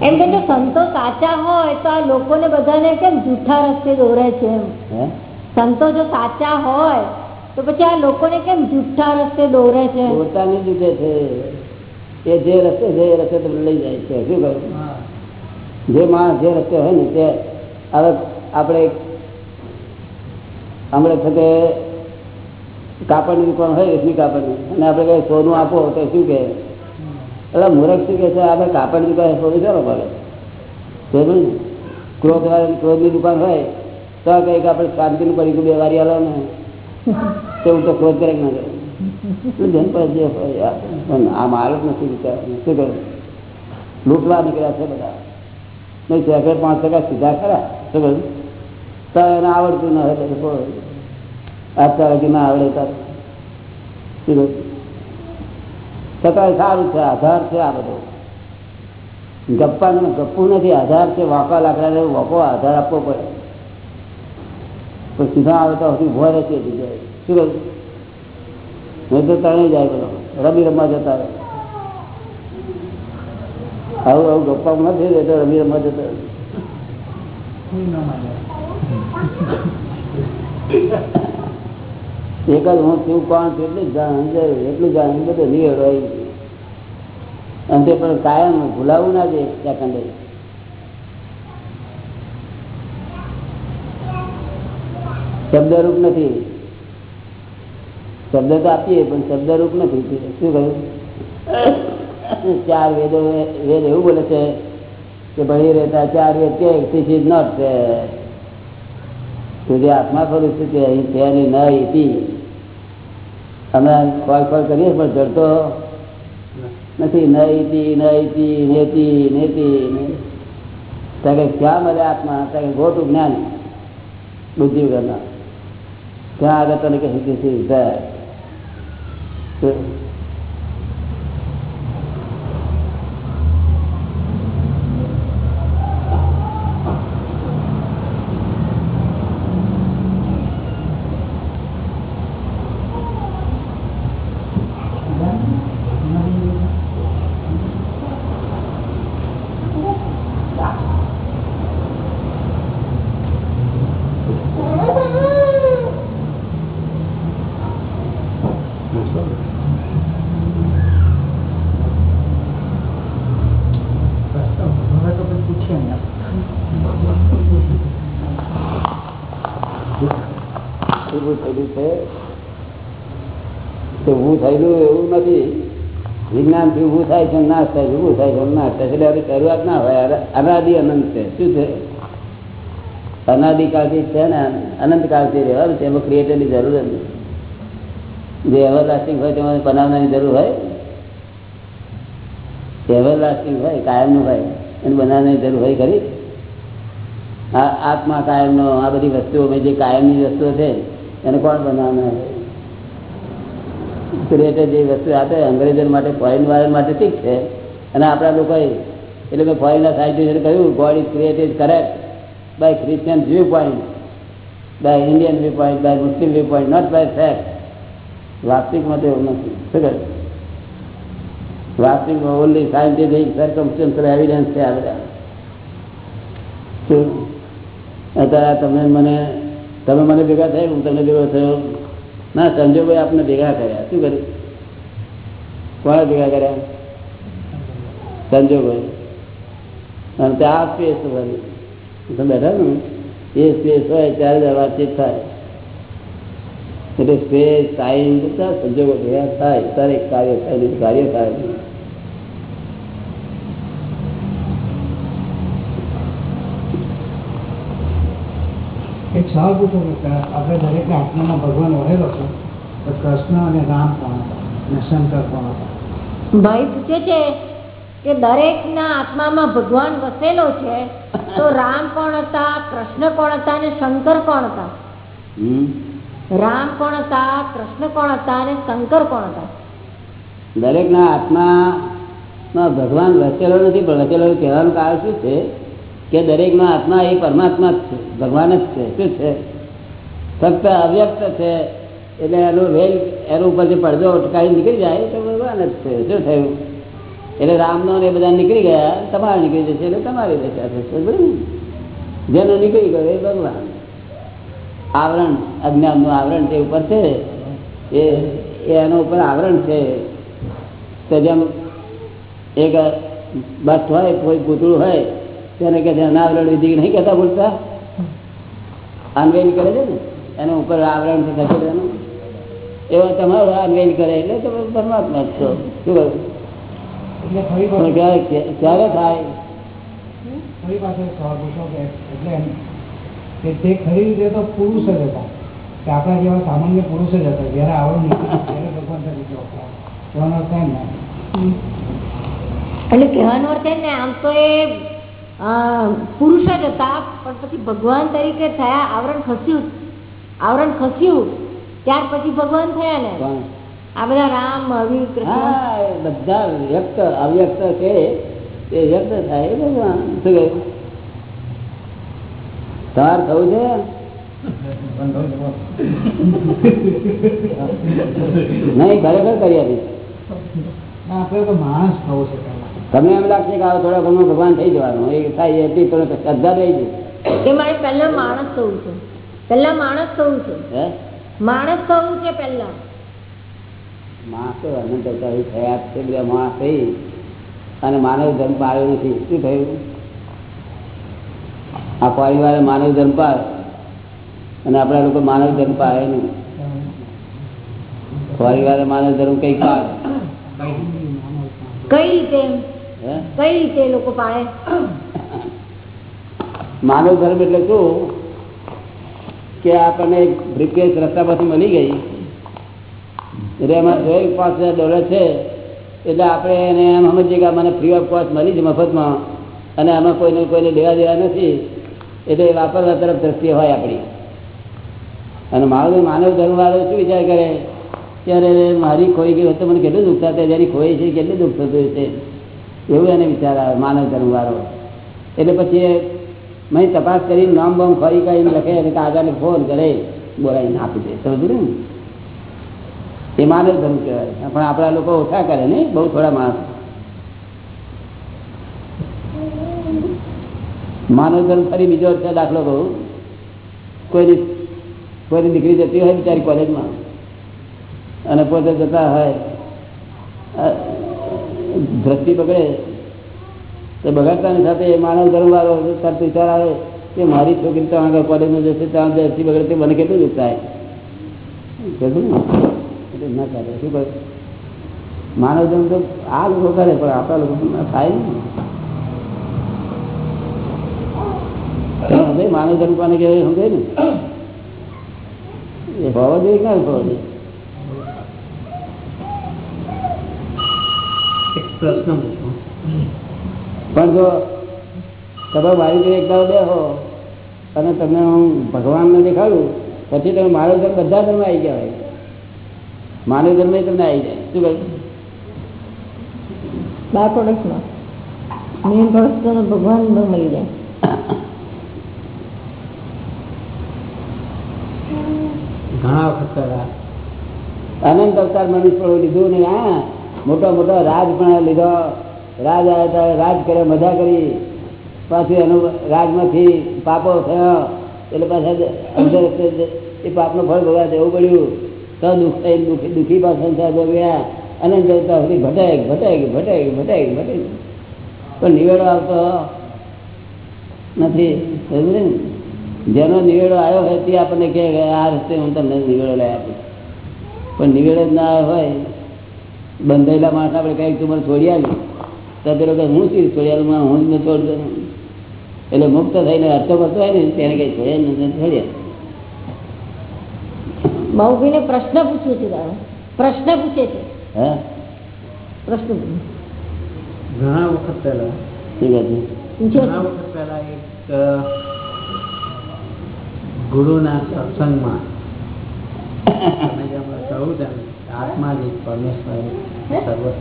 એમ કે જો સંતો સાચા હોય તો આ લોકોને બધાને કેમ જૂઠા રસ્તે દોરે છે એમ? સંતો જો સાચા હોય તો પછી આ લોકોને કેમ જૂઠા રસ્તે દોરે છે પોતાની જૂઠે છે. એ જે રસ્તે છે એ રસ્તે તમને લઈ જાય છે. શું કહ્યું? જે માણસ જે રસ્તે હોય ને તે હવે આપણે હમણાં થતે કાપડની દુકાન હોય રેશમી કાપડની અને આપણે કઈ સોનું આપો તો શું કહે? એટલે મૂર્ખ શું કહે છે? આપણે કાપડની દુકાન પડે. સમજ્યું ને ક્રોધ ક્રોધની દુકાન હોય, તો કંઈક આપણે શાંતિનું પડી બે વારી આલો ને. તેવું તો ક્રોધ કરે ના કરે ધન પર જે હોય, આ માલ જ નથી વિચાર શું કરું? લૂંટવા નીકળ્યા છે બધા. નહીં સેકન્ડ પાંચ ટકા સીધા ખરા. શું કરું? તો એને આવડતું ના હોય અત્યારે કે ના આવડે તાર. શું છતાં સારું છે, આધાર છે આ બધો. ગપ્પા ગપ્પું નથી, આધાર છે, વાંકા લાકડા વાંકો આધાર આપવો પડે. પણ સીધા આવે તો હજી ઊભો રહે છે શું તો તણી જાય બધો. રમી રમવા જતા આવું આવું ગપ્પા નથી રહેતો, રમી રમવા જતા રહે. એક જ હું છું, કોણ છું, એટલું જાણ એટલું જાણ બધું હોય. અંતે પણ કાયમ ભૂલાવું ના દે સેકન્ડે શબ્દરૂપ નથી. શબ્દ તો આપીએ, પણ શબ્દરૂપ નથી. શું કહ્યું? ચાર વેદો, વેદ એવું બોલે છે કે ભણી રહેતા ચાર વેદ કે ધીસ ઇઝ નોટ તું જે આત્મા કરું છું કે અહીં છે નહીં ઇતિ અમે ખોલ કોલ કરીએ પણ જડતો નથી. નહીતી નહીતી નેતી નેતી. ત્યાં ક્યાં મળે આત્મા, ત્યાં ગોટું જ્ઞાન બુદ્ધિ વગરના. ત્યાં આગળ તને કે સીધી સીધી જાય ઊભું થયેલું છે તે ઊભું થયેલું એવું નથી વિજ્ઞાનથી ઉભું થાય છે નાશ થાય છે ઉભું થાય છે નાશ થાય એટલે શરૂઆત ના હોય અનાદિ અનંત છે. શું છે? અનાદિકાળથી છે ને અનંતકાળથી રહેવાનું છે. એમાં ક્રિએટરની જરૂર જ નથી. જે એવરલાસ્ટિંગ હોય તેમાં બનાવવાની જરૂર હોય. એવરલાસ્ટિંગ હોય, કાયમનું હોય, એને બનાવવાની જરૂર હોય ખરી. આ આત્મા કાયમનો, આ બધી વસ્તુઓ જે કાયમની વસ્તુઓ છે, એને કોણ બનાવવાના ક્રિએટર જે વસ્તુ આપે અંગ્રેજો માટે ફોરેન વાળા માટે ઠીક છે. અને આપણા લોકોએ, એટલે મેં ફોરેનના સાયન્ટિસ્ટે કહ્યું God is created correct by Christian view point by Indian view point by Muslim view point not by fact વાસ્તવિકમાં તો એવું નથી. શું વાસ્તવિકમાં ઓનલી સાયન્ટિફિક સર્કમસ્ટન્શિયલ એવિડન્સ છે આ બધા. શું? અત્યારે તમે મને તમે મને ભેગા થયા, હું તમને ભેગો થયો. ના સંજોગોએ આપને ભેગા કર્યા. શું કર્યું? કોણે ભેગા કર્યા? સંજોગો અને ત્યાં સ્પેસ તમે બેઠા ને? એ સ્પેસ હોય ત્યારે વાતચીત થાય. એટલે સ્પેસ ટાઈમ બધા સંજોગો ભેગા થાય. ત્યારે કાર્ય થાય કાર્ય થાય નહીં. એક સવાલ પૂછો કે આપણે દરેકના આત્મામાં ભગવાન વહેલો છે તો કૃષ્ણ અને રામ કોણ હતા અને શંકર કોણ હતા? ભાઈ પૂછે છે કે દરેકના આત્મામાં ભગવાન વસેલો છે તો રામ કોણ હતા કૃષ્ણ કોણ હતા અને શંકર કોણ હતા? હમ? રામ કોણ હતા કૃષ્ણ કોણ હતા અને શંકર કોણ હતા? દરેકના આત્મામાં ભગવાન વસેલો નથી પણ વસેલો કહેવાનું કારણ શું છે? કે દરેકમાં આત્મા એ પરમાત્મા જ છે, ભગવાન જ છે. શું છે? ફક્ત અવ્યક્ત છે, એટલે એનું વેલ, એના ઉપર જે પડદો અટકાવી નીકળી જાય તો ભગવાન જ છે. શું થયું? એટલે રામનો એ બધા નીકળી ગયા, તમારે નીકળી જશે એટલે તમારી દશા થશે, બરાબર? જેનો નીકળી ગયો એ ભગવાન. આવરણ, અજ્ઞાનનું આવરણ તે ઉપર છે એ એનો ઉપર આવરણ છે. તો જેમ એક બસ હોય, કોઈ પૂતળું હોય તેને કે છે અનાવરણ વિધિ નહીં કહેતા બોલતા અનવેલ કરે છે ને? એના ઉપર આવરણ છે ખસેડવાનું એવા તમારો અનવેલ કરે એટલે તમે પરમાત્મા જ છો. શું કહ્યું? ક્યારે થાય? ફરી એક સવાલ પૂછો કે એટલે કે તે ખરી રીતે તો પુરુષ જ હતા. કે આપણા જેવા સામાન્ય પુરુષ જ હતા. જ્યારે આવડું નીકળ્યું ત્યારે ભગવાન તરીકે કહેવાનો અર્થ એમ ને? એટલે કહેવાનો અર્થ એમ ને આમ તો એ પુરુષ જ હતા પણ પછી ભગવાન તરીકે થયા આવરણ ખસ્યું. આવરણ ખસ્યું ત્યાર પછી ભગવાન થયા ને. પણ આ બધા રામ મહાવીર કૃષ્ણ બધા વ્યક્ત અવ્યક્ત છે. એ વ્યક્ત થાય ભગવાન. શું કહ્યું તાર થવું છે? [laughs] નહીં ખરેખર કરી આપીશ આપણે તો માણસ થવું છે તમને એમ લાગશે કે આ થોડા ઘણું ભગવાન થઈ જવાનું. એ થાય એટલી થોડો શ્રદ્ધા થઈ જાય એ મારે પહેલા માણસ થવું છે. પહેલા માણસ થવું છે. માણસ થવું છે પહેલા. માણસ અનંત અવતારી થયા છે બધા માણસ થઈ. અને માનવ ધર્મ પાડ્યો નથી. શું થયું? આ પરિવારે માનવ ધર્મ પાડે અને આપણા લોકો માનવ ધર્મ પાડે નહીં. પરિવારે માનવ ધર્મ કઈ પાડે કઈ રીતે? કઈ રીતે લોકો પાડે? માનવ ધર્મ એટલે શું? કે આપણને એક રસ્તા પાસે મળી ગઈ. એટલે એમાં જોઈ પાંચ હજાર ડોલર છે એટલે આપણે એને એમ સમજીએ કે મને ફ્રી ઓફ કોસ્ટ મળી છે મફતમાં અને આમાં કોઈને કોઈને લેવા દેવા નથી એટલે વાપરવા તરફ દ્રષ્ટિ હોય આપણી. અને મારો માનવ ધર્મવાળો શું વિચાર કરે? ત્યારે મારી ખોઈ ગઈ તો મને કેટલું દુઃખ થતું જેની ખોઈ છે કેટલું દુઃખ થતું હશે? એવું એને વિચાર આવે, માનવ ધર્મ વાળો એટલે પછી મેં તપાસ કરીને નામ બામ ફરી કરીને લખે અને કાગળને ફોન કરે, બોલાવીને આપી દે. સમજુ ને? એ માનવ ધર્મ કહેવાય. પણ આપણા લોકો ઓછા કરે ને, બહુ થોડા માણસ. માનવ ધર્મ ફરી બીજો છે દાખલો કહું. કોઈની કોઈની દીકરી જતી હોય બિચારી કોલેજમાં અને પોતે જતા હોય. દ્રષ્ટિ બગડે તો બગાડતાની સાથે એ માનવ ધર્મ વાળો તરત વિચાર આવે, કે મારી છોકરી ત્યાં આગળ કોલેજમાં જશે, ત્યાં દ્રષ્ટિ બગડે તે મને કેટલું દુઃખ થાય? કીધું ને? એટલે ના કરે શું કરે માનવ ધર્મ તો આ લોકો કરે, પણ આપણા લોકો ના થાય ને. તમે સમજે? માનવ ધર્મ કોને કહેવાય? સમજે ને? એ હોવો જોઈએ કે ના હોવો જોઈએ? પ્રશ્ન પૂછો. પણ જો તમે મારી જોડે એકદમ બેહો અને તમને હું ભગવાનને દેખાડું પછી તમે મારો ધર્મ બધા ધર્મ આવી ગયા હોય. માનવ ધર્મ તમને આવી જાય. શું કહ્યું બાર પ્રોડક્ટમાં મેન પ્રોડક્ટ ભગવાન મળી જાય. ઘણા વખત અનંત અવતાર મનુષ્ય લીધું ને હા મોટો મોટો રાજ પણ લીધો. રાજ આવ્યા તો રાજ કરે, મજા કરી. પાછું એનું રાજમાંથી પાપો થયો. એટલે પાછા એ પાપનું ફળ ભોગવા એવું પડ્યું. તો દુઃખ થઈ દુઃખી દુઃખી પાછા સંસાર ભોગવ્યા અને ભટાઈ સુધી ભટાય ભટાય ભટાય ભટાય ભટાય પણ નિવેડો આવતો નથી? જેનો નિવેડો આવ્યો હોય તે આપણને કહે આ રસ્તે હું તમને નિવેડો લઈ આપીશ પણ નિવેડો જ ના હોય બંધાયેલા માણસ આપણે કંઈક તું મને છોડી આવી તો પેલો કે હું શું છોડી આલું? હું જ ન છોડ એટલે મુક્ત થઈને અર્થો કરતો હોય ને તેને કઈ છોડ્યા નથી છોડ્યા બાહુભાઈને પ્રશ્ન પૂછ્યો છે દાદા પ્રશ્ન પૂછે છે. હા? પ્રશ્ન ઘણા વખત પહેલા શું કહે છે? ઘણા વખત પહેલા એક ગુરુના સત્સંગમાં તમે જે કહું તેમ આત્મા જ પરમેશ્વર સર્વ અ,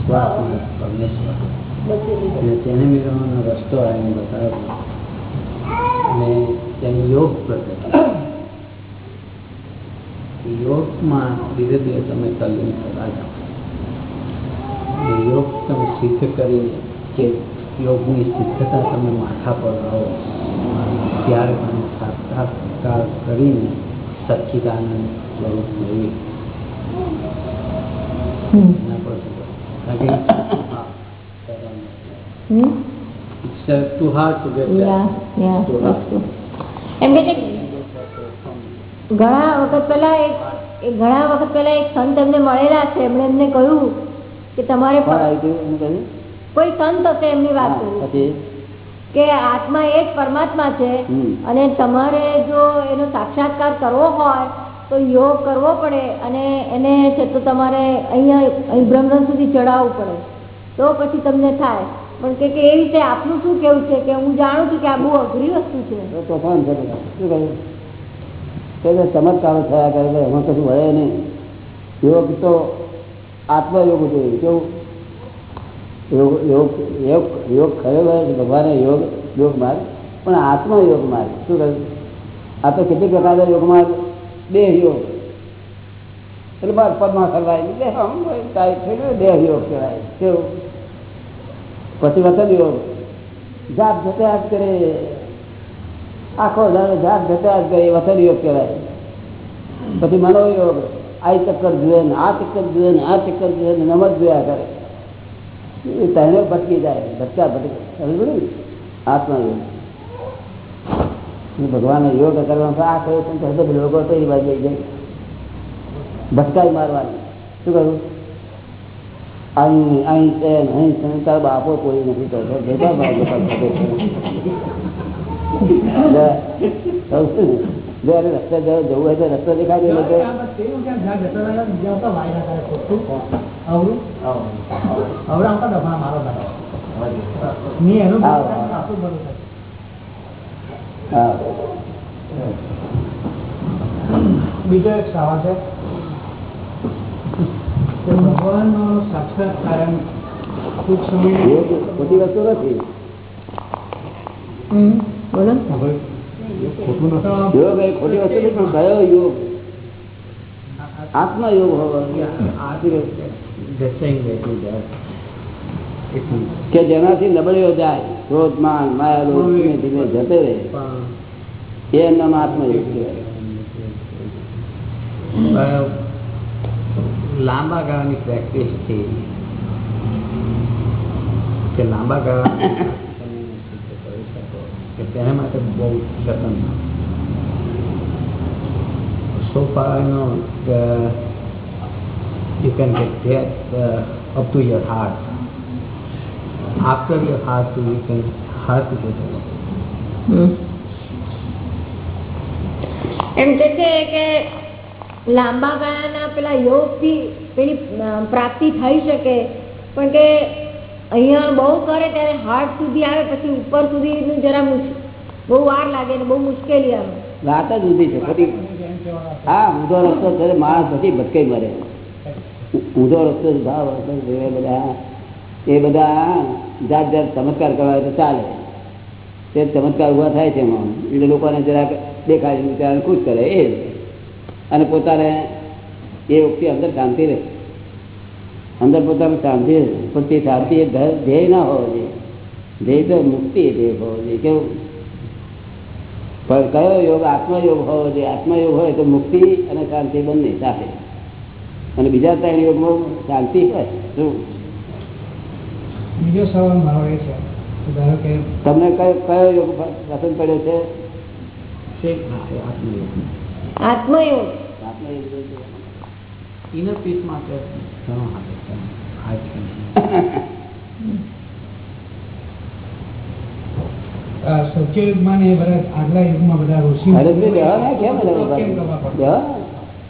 સ્વાત્મા જ પરમેશ્વર અને તેને મેળવવાનો રસ્તો આવીને બતાવ્યો. અને તેની યોગ પ્રગટ યોગમાં ધીરે ધીરે તમે તલ્લીન થતા જાઓ યોગ તમે સિદ્ધ કરીને કે યોગની સિદ્ધતા તમે માથા પર આવો ત્યારે તમે સાક્ષાત્કાર કરીને સચ્ચિદાનંદ સ્વરૂપ મેળવી ઘણા વખત પહેલા એક ઘણા વખત પહેલા એક સંત એમને મળેલા છે. એમણે એમને કહ્યું કે તમારે કોઈ સંત હશે એમની વાત કે આત્મા એ જ પરમાત્મા છે. અને તમારે જો એનો સાક્ષાત્કાર કરવો હોય તો યોગ કરવો પડે અને એને છે તો તમારે અહીંયા અહીં બ્રહ્મ સુધી ચડાવવું પડે. તો પછી તમને થાય. પણ કે કે એ રીતે આપનું શું કેવું છે? કે હું જાણું છું કે આ બહુ અઘરી વસ્તુ છે. તોફાન ચમત્કારો થયા કરે એમાં કશું વળે નહીં. યોગ તો આત્મયોગ જોઈએ કેવું? યોગ યોગ યોગ યોગ ખરેખર ભગવાને યોગ યોગ માર્ગ. પણ આત્મયોગ માર્ગ, શું કહ્યું? આ તો કેટલી પ્રકારના યોગ માર્ગ દેહ યોગ. એટલે બાર પદમાં દેહ આમ ટાઈટ થઈ ગયો દેહ યોગ કહેવાય. કેવું? પછી વતન યોગ. જાત જતાયાત કરે. આખો દાડો જાત જતાયાત કરે વતન યોગ કહેવાય. પછી મનોયોગ. આ ચક્કર જુએ ને, આ ચક્કર જુએ ને, આ ચક્કર જુએ ને નમત જોયા કરે. તહેને ભટકી જાય ભટકા ભટકે સમજ પડી ને? આત્મયોગ એ ભગવાને યોગ કરવાનો આ કહ્યું છે ને તો બધા લોકો તો એ બાજુ જઈ જાય ભટકાઈ મારવાની શું કહ્યું અહીં અહીં છે ને અહીં છે ને તારા બાપો કોઈ નથી કરતો ભેગા ભાઈ ગોપાલ ભગત છે. લે, કહું છું ને, જો એને રસ્તે જવું જવું હોય તો રસ્તો દેખાય બીજો એક સવાલ છે. ભગવાન નો સાક્ષાત્કાર ટૂંક સમય બધી વસ્તુ નથી. હમ? બોલો. ખોટું નથી. યોગ એ ખોટી વસ્તુ નથી પણ કયો યોગ. આત્મયોગ હોવો કે જેનાથી નબળીઓ જાય ક્રોધ માન માયા લોભ ધીમે જતે રહે. એ એમના આત્મયોગ કહેવાય લાંબા ગાળાની પ્રેક્ટિસ છે કે લાંબા ગાળા કરી શકો કે તેના માટે બહુ I know uh, you can get that uh, up to your heart. After your heart you can heart to get over એમ કે છે કે લાંબા ગાળાના પેલા યોગથી પેલી પ્રાપ્તિ થઈ શકે. પણ કે અહીંયા બહુ કરે ત્યારે હાર્ટ સુધી આવે પછી ઉપર સુધીનું જરા બહુ વાર લાગે ને બહુ મુશ્કેલી આવે. વાત જ ઉધી છે. હા ઊંધો રસ્તો માણસ પછી ભટકાઈ મરે. ઊંધો રસ્તો ભાવ રસ્તો બધા, એ બધા જાત જાત ચમત્કાર કરવા તો ચાલે. તે ચમત્કાર ઊભા થાય છે એમાં. એટલે લોકોને જરાક દેખાય ત્યારે ખુશ કરે, એ. અને પોતાને એ વખતે અંદર શાંતિ રહે. અંદર પોતાને શાંતિ રહે. પણ તે શાંતિ એ ધ્યેય ના હોવો જોઈએ. ધ્યેય તો મુક્તિ ધ્યેય હોવો જોઈએ. કેવું? પણ કયો યોગ આત્મયોગ હોવો જોઈએ? આત્મયોગ હોય તો મુક્તિ અને શાંતિ બંને સાથે. અને બીજા ત્રણ યોગમાં શાંતિ હોય શું બીજો સવાલ મારો એ છે તમને કયો કયો યોગ પસંદ પડ્યો છે આત્મયોગ પીસ માટે સત્ય યુગમાં ને આગલા યુગમાં બધા ઋષિ?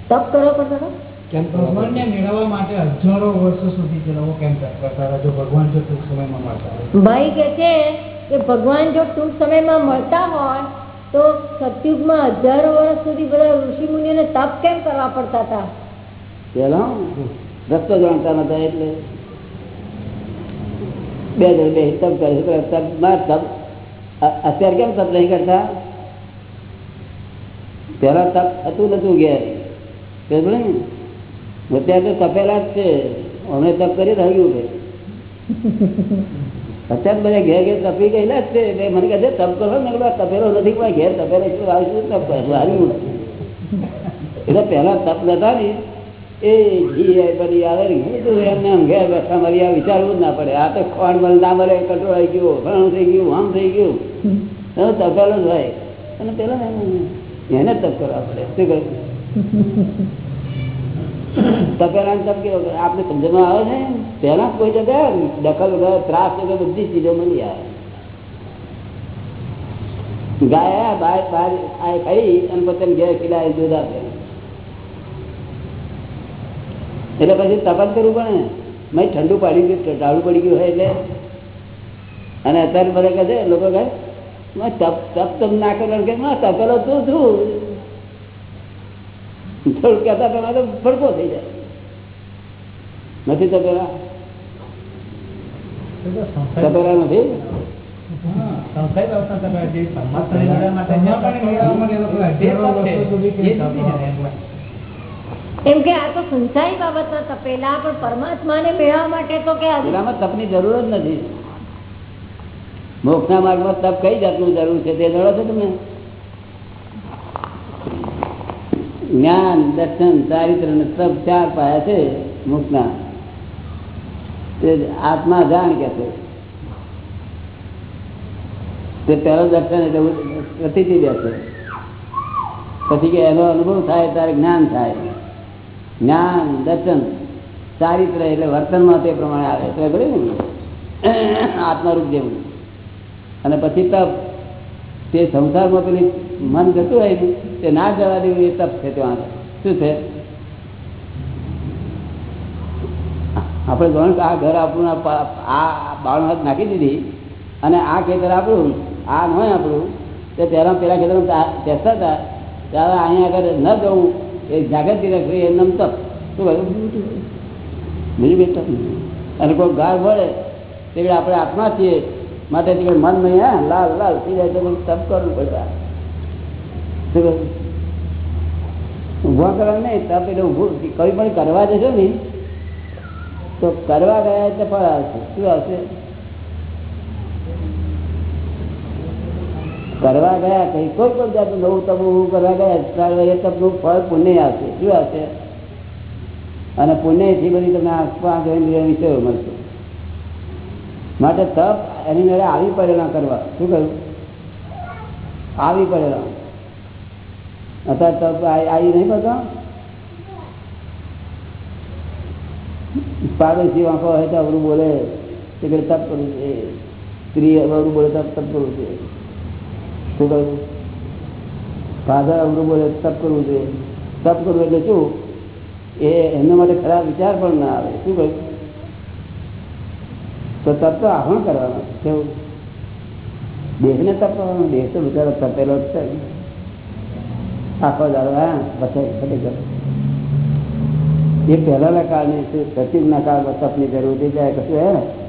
તપ કરો પડતો હતો? કેમ ભગવાનને મેળવવા માટે હજારો વર્ષો સુધી તે લોકો કેમ તપ કરતા હતા જો ભગવાન જો ટૂંક સમયમાં મળતા હોય. ભાઈ કે છે કે ભગવાન જો ટૂંક સમયમાં મળતા હોય તો સતયુગમાં હજારો વર્ષ સુધી બધા ઋષિ મુનિઓને તપ કેમ કરવા પડતા હતા? પેલો રસ્તો જાણતા નતા એટલે. બે જણ બે તપ કરે તપમાં તપ. અત્યારે કેમ તપ નહીં કરતા? પેલા તપ હતું નતું ઘેર. ને? અત્યારે તો તપેલા જ છે. અમે તપ કરી રહ્યું છે. અત્યારે બધા ઘેર ઘેર તપી ગયેલા જ છે. મને કહે છે તપ કરો ને તપેલો નથી પણ ઘેર તપેલો શું આવ્યું તપ કરે? હાર્યું એટલે પહેલા તપ નતા ને. એ ઘી બધી આવે ને એમને આમ ઘેર બેઠા મારી આ વિચારવું જ ના પડે. આ તો ખોણ મળ ના મળે કટોળ આવી ગયું ઘણું થઈ ગયું, આમ થઈ ગયું. એનો તપેલો જ હોય. અને પેલા એને તપ કરવા પડે. શું કહ્યું? આપણે સમજમાં આવે ને પહેલા કોઈ જગ્યા દખલ વગર ત્રાસ વગર બધી ચીજો મળી આવે. ગાયા બાર બાર ખાઈ, અને પોતાને ઘેર ખીલાય દૂધ આપે. એટલે પછી તપાસ કરવું પડે મેં ઠંડુ પાડી ગયું ટાળું પડી ગયું હોય એટલે. અને અત્યારે બધા કહે લોકો કહે, "મેં તપ તપ તમ ના કરો કે તપેલો તું છું. થોડું કહેતા પેલા તો ભડકો થઈ જાય. નથી તપેલા તપેલા નથી? એમ. કે આ તો સંસારી બાબતમાં તપેલા પણ પરમાત્માને મેળવવા માટે તો કે તપની જરૂર જ નથી. મોક્ષના માર્ગમાં તપ કઈ જાતનું જરૂર છે? તે જાણો છો તમે? જ્ઞાન, દર્શન, ચારિત્ર તપ ચાર પાયા છે મુખના. તે આત્મા જાણ કે છે. તે પહેલો દર્શન એટલે પ્રતિથી બેસે પછી કે એનો અનુભવ થાય ત્યારે જ્ઞાન થાય. જ્ઞાન, દર્શન, ચારિત્ર એટલે વર્તનમાં તે પ્રમાણે આવે. એટલે ને? આત્મારૂપ જેવું. અને પછી તપ. તે સંસારમાં પેલી મન જતું હોય તે ના જવા દેવું એ તપ છે ત્યાં શું છે? આપણે કે આ ઘર આપણું, આ બાળ હાથ નાખી દીધી અને આ ખેતર આપણું, આ ન હોય આપણું, તે પહેલા પેલા ખેતરમાં બેસતા હતા. ત્યારે અહીંયા આગળ ન જવું, એ જાગૃતિ રાખવી એ તપ. શું કહ્યું? બીજું નહીં. અને કોઈ ગાળ ભળે તે આપણે આત્મા છીએ. માટે મન નહીં, હા, લાલ લાલ થઈ જાય તો તપ કરવું પડે. શું કહ્યું ઊભા કરવા નહીં તપ એટલે ઊભું કઈ પણ કરવા જશો ને, તો કરવા ગયા એટલે ફળ આવશે. શું આવશે? કરવા ગયા કઈ કોઈ પણ જાતનું નવું ઊભું કરવા ગયા ત્યારે એ તપનું ફળ પુણ્ય આવશે. શું આવશે? અને પુણ્યથી બધી તમને જોઈને વિષયો મળશે. માટે તપ એની મેળે આવી પડેલા કરવા. શું કહ્યું? આવી પડેલા. અત્યારે તપ આ- આવી નહીં બધા પાડોશી વાંકો હોય તો અવરું બોલે તે કે તપ કરવું છે સ્ત્રી અવરું બોલે તપ તપ કરવું છે શું કહ્યું ફાધર અવરું બોલે તપ કરવું છે તપ કરવું એટલે શું એ એમના માટે ખરાબ વિચાર પણ ના આવે શું કહ્યું તો તપ તો આહણ કરવાનું કેવું દેહને તપ કરવાનું દેહ તો બિચારો તપેલો જ છે આખો દાડો હા બસે ખરી ગયો. એ પહેલાના કાળની સચિવના કાળમાં તપની જરૂર થઈ જાય, કશું, હે?